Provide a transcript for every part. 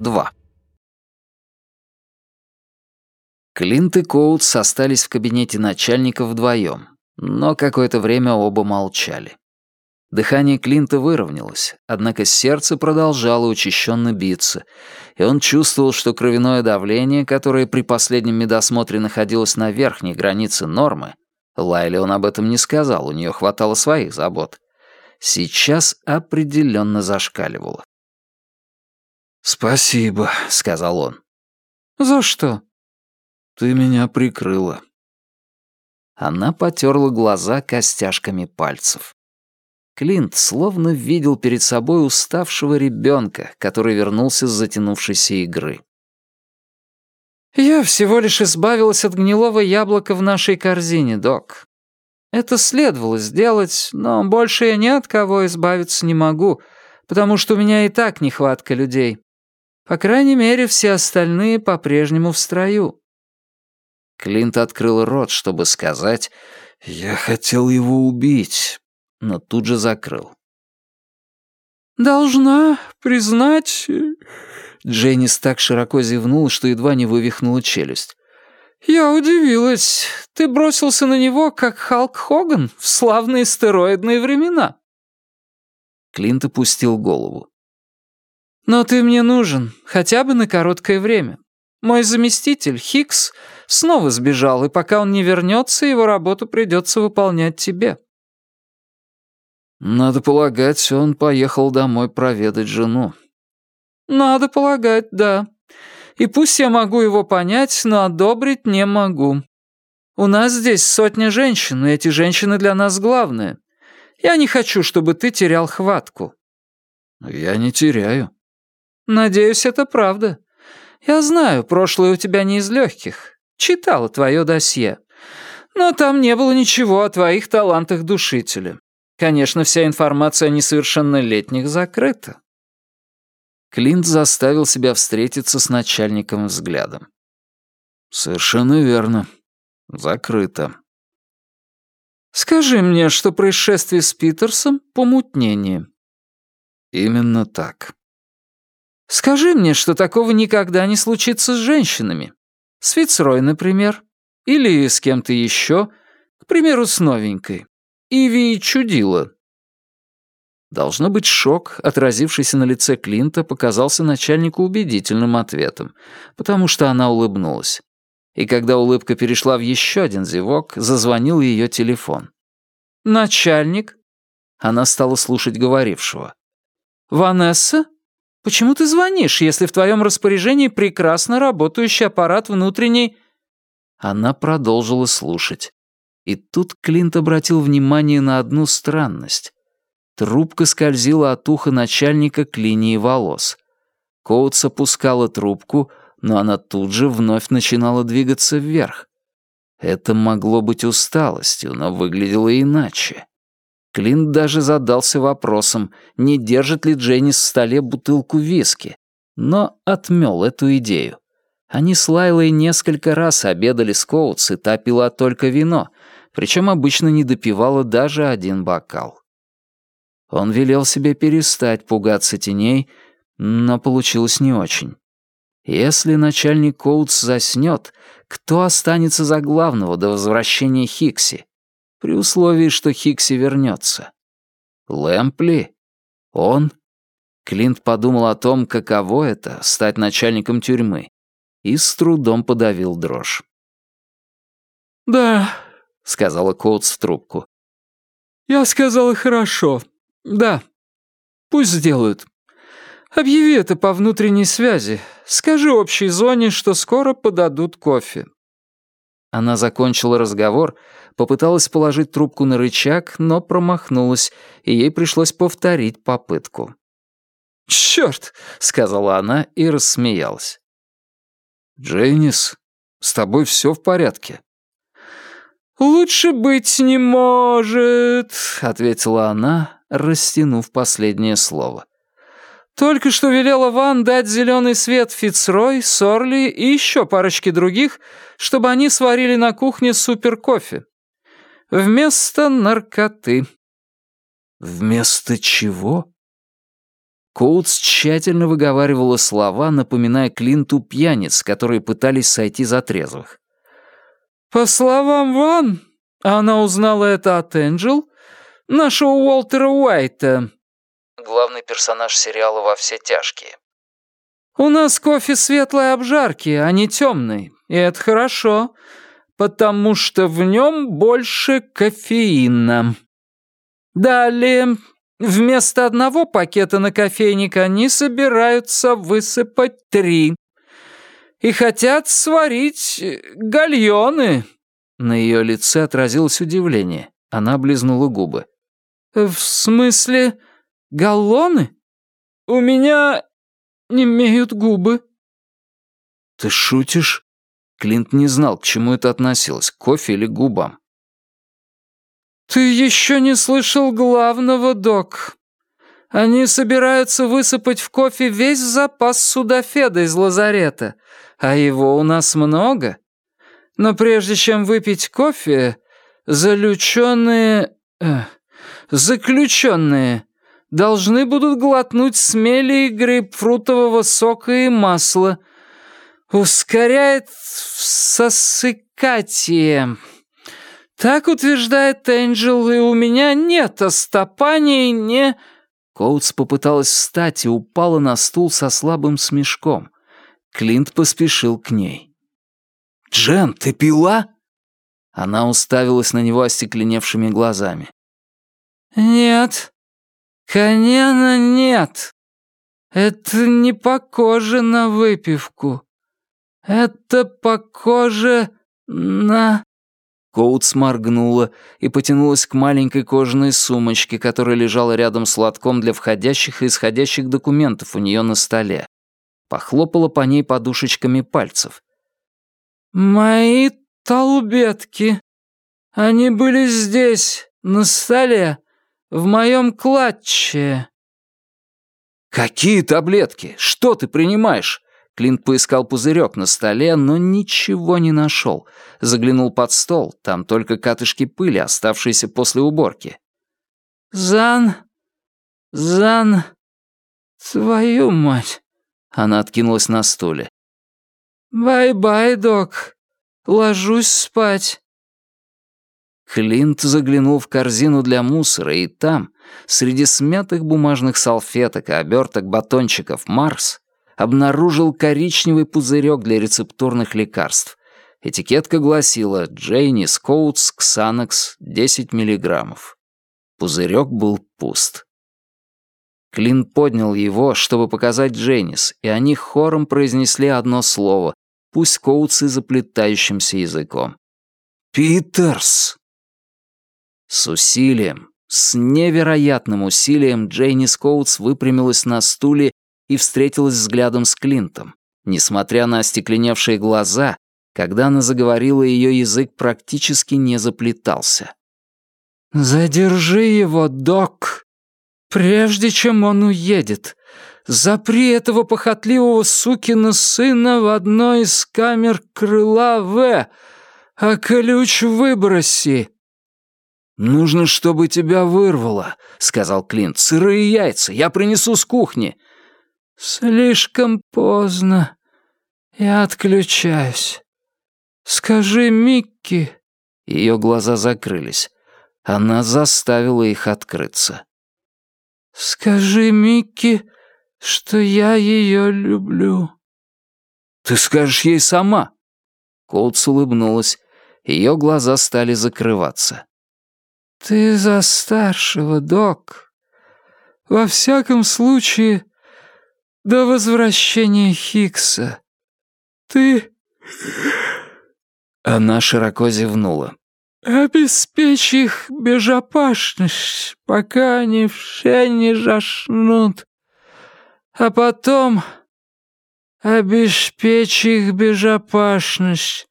2. Клинт и Коутс остались в кабинете начальника вдвоем, но какое-то время оба молчали. Дыхание Клинта выровнялось, однако сердце продолжало учащенно биться, и он чувствовал, что кровяное давление, которое при последнем медосмотре находилось на верхней границе нормы, Лайле он об этом не сказал, у нее хватало своих забот, сейчас определенно зашкаливало. «Спасибо», — сказал он. «За что?» «Ты меня прикрыла». Она потерла глаза костяшками пальцев. Клинт словно видел перед собой уставшего ребенка, который вернулся с затянувшейся игры. «Я всего лишь избавилась от гнилого яблока в нашей корзине, док. Это следовало сделать, но больше я ни от кого избавиться не могу, потому что у меня и так нехватка людей. По крайней мере, все остальные по-прежнему в строю». Клинт открыл рот, чтобы сказать «Я хотел его убить», но тут же закрыл. «Должна признать...» Дженнис так широко зевнула, что едва не вывихнула челюсть. «Я удивилась. Ты бросился на него, как Халк Хоган в славные стероидные времена». Клинт опустил голову. «Но ты мне нужен, хотя бы на короткое время. Мой заместитель, Хикс, снова сбежал, и пока он не вернется, его работу придется выполнять тебе». Надо полагать, он поехал домой проведать жену. Надо полагать, да. И пусть я могу его понять, но одобрить не могу. У нас здесь сотня женщин, и эти женщины для нас главные. Я не хочу, чтобы ты терял хватку. Я не теряю. Надеюсь, это правда. Я знаю, прошлое у тебя не из легких. Читала твое досье. Но там не было ничего о твоих талантах душителя. Конечно, вся информация о несовершеннолетних закрыта. Клинт заставил себя встретиться с начальником взглядом. «Совершенно верно. Закрыто». «Скажи мне, что происшествие с Питерсом — помутнение». «Именно так». «Скажи мне, что такого никогда не случится с женщинами. С Фицрой, например. Или с кем-то еще, к примеру, с новенькой. Иви чудила». Должно быть, шок, отразившийся на лице Клинта, показался начальнику убедительным ответом, потому что она улыбнулась. И когда улыбка перешла в еще один зевок, зазвонил ее телефон. «Начальник?» Она стала слушать говорившего. «Ванесса? Почему ты звонишь, если в твоем распоряжении прекрасно работающий аппарат внутренней...» Она продолжила слушать. И тут Клинт обратил внимание на одну странность. Трубка скользила от уха начальника к линии волос. Коутс опускала трубку, но она тут же вновь начинала двигаться вверх. Это могло быть усталостью, но выглядело иначе. Клинт даже задался вопросом, не держит ли Дженнис в столе бутылку виски, но отмел эту идею. Они с Лайлой несколько раз обедали с Коутс, и та пила только вино, причем обычно не допивала даже один бокал. Он велел себе перестать пугаться теней, но получилось не очень. Если начальник Коутс заснет, кто останется за главного до возвращения Хикси? При условии, что Хикси вернется. Лэмпли? Он? Клинт подумал о том, каково это — стать начальником тюрьмы, и с трудом подавил дрожь. «Да, — сказала Коутс в трубку. «Я сказала хорошо. Да. Пусть сделают. Объяви это по внутренней связи. Скажи общей зоне, что скоро подадут кофе». Она закончила разговор, попыталась положить трубку на рычаг, но промахнулась, и ей пришлось повторить попытку. «Чёрт!» — сказала она и рассмеялась. «Джейнис, с тобой всё в порядке?» «Лучше быть не может», — ответила она, растянув последнее слово. «Только что велела Ван дать зеленый свет Фицрой, Сорли и еще парочке других, чтобы они сварили на кухне суперкофе. Вместо наркоты». «Вместо чего?» Коутс тщательно выговаривала слова, напоминая Клинту пьяниц, которые пытались сойти за трезвых. «По словам Ван, она узнала это от Энджел, нашего Уолтера Уайта». Главный персонаж сериала «Во все тяжкие». «У нас кофе светлой обжарки, а не темный, и это хорошо, потому что в нем больше кофеина. Далее, вместо одного пакета на кофейник они собираются высыпать три. И хотят сварить гальоны». На ее лице отразилось удивление. Она облизнула губы. «В смысле, галлоны? У меня не имеют губы». «Ты шутишь?» Клинт не знал, к чему это относилось, к кофе или к губам. «Ты еще не слышал главного, док. Они собираются высыпать в кофе весь запас судафеда из лазарета, а его у нас много. Но прежде чем выпить кофе, залюченные... Э, заключенные должны будут глотнуть смели грейпфрутового сока и масла. Ускоряет сосыкатие. Так утверждает Энджел, и у меня нет остопаний, не...» Коутс попыталась встать и упала на стул со слабым смешком. Клинт поспешил к ней. «Джен, ты пила?» Она уставилась на него остекленевшими глазами. «Нет, конечно, нет. Это не похоже на выпивку. Это похоже на...» Коутс моргнула и потянулась к маленькой кожаной сумочке, которая лежала рядом с лотком для входящих и исходящих документов у нее на столе. Похлопала по ней подушечками пальцев. «Мои толбетки. Они были здесь, на столе, в моем клатче». «Какие таблетки? Что ты принимаешь?» Клинт поискал пузырек на столе, но ничего не нашел. Заглянул под стол, там только катышки пыли, оставшиеся после уборки. «Зан... Зан... Твою мать!» Она откинулась на стуле. «Бай-бай, док. Ложусь спать». Клинт заглянул в корзину для мусора, и там, среди смятых бумажных салфеток и оберток батончиков «Марс», обнаружил коричневый пузырек для рецептурных лекарств. Этикетка гласила «Джейнис Коутс Ксанакс 10 миллиграммов». Пузырек был пуст. Клин поднял его, чтобы показать Дженнис, и они хором произнесли одно слово, пусть Коутс и заплетающимся языком. «Питерс!» С усилием, с невероятным усилием Джейни Скоутс выпрямилась на стуле и встретилась взглядом с Клинтом. Несмотря на остекленевшие глаза, когда она заговорила, ее язык практически не заплетался. «Задержи его, док, прежде чем он уедет. Запри этого похотливого сукина сына в одной из камер крыла В, а ключ выброси». «Нужно, чтобы тебя вырвало», — сказал Клинт. «Сырые яйца, я принесу с кухни». «Слишком поздно. Я отключаюсь. Скажи Микки...» Ее глаза закрылись. Она заставила их открыться. «Скажи Микки, что я ее люблю». «Ты скажешь ей сама». Коутс улыбнулась. Ее глаза стали закрываться. «Ты за старшего, док. Во всяком случае, до возвращения Хикса. Ты...» Она широко зевнула. «Обеспечь их безопасность, пока они все не жашнут. А потом обеспечь их безопасность.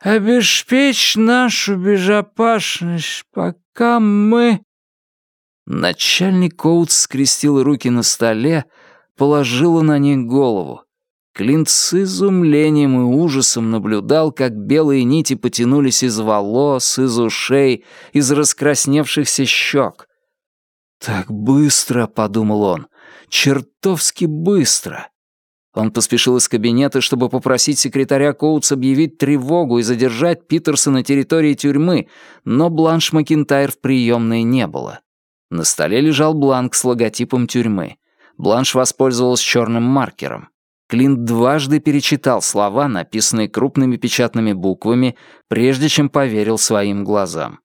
Обеспечь нашу безопасность, пока мы...» Начальник Коутс скрестил руки на столе, положила на них голову. Клинт с изумлением и ужасом наблюдал, как белые нити потянулись из волос, из ушей, из раскрасневшихся щек. «Так быстро», — подумал он, — чертовски быстро. Он поспешил из кабинета, чтобы попросить секретаря Коутс объявить тревогу и задержать Питерса на территории тюрьмы, но Бланш Макинтайр в приемной не было. На столе лежал бланк с логотипом тюрьмы. Бланш воспользовалась черным маркером. Клинт дважды перечитал слова, написанные крупными печатными буквами, прежде чем поверил своим глазам.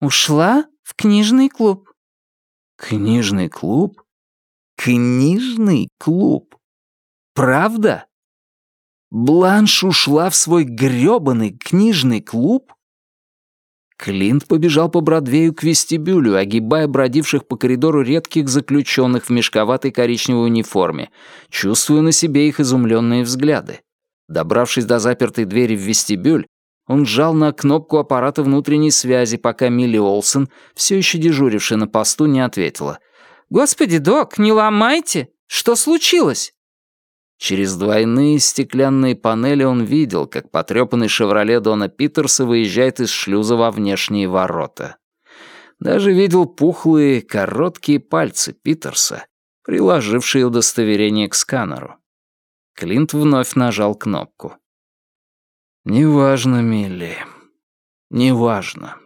«Ушла в книжный клуб». «Книжный клуб? Книжный клуб? Правда? Бланш ушла в свой грёбаный книжный клуб?» Клинт побежал по Бродвею к вестибюлю, огибая бродивших по коридору редких заключенных в мешковатой коричневой униформе, чувствуя на себе их изумленные взгляды. Добравшись до запертой двери в вестибюль, он сжал на кнопку аппарата внутренней связи, пока Милли Олсен, все еще дежурившая на посту, не ответила. «Господи, док, не ломайте! Что случилось?» Через двойные стеклянные панели он видел, как потрепанный «Шевроле» Дона Питерса выезжает из шлюза во внешние ворота. Даже видел пухлые, короткие пальцы Питерса, приложившие удостоверение к сканеру. Клинт вновь нажал кнопку. «Неважно, Милли, неважно».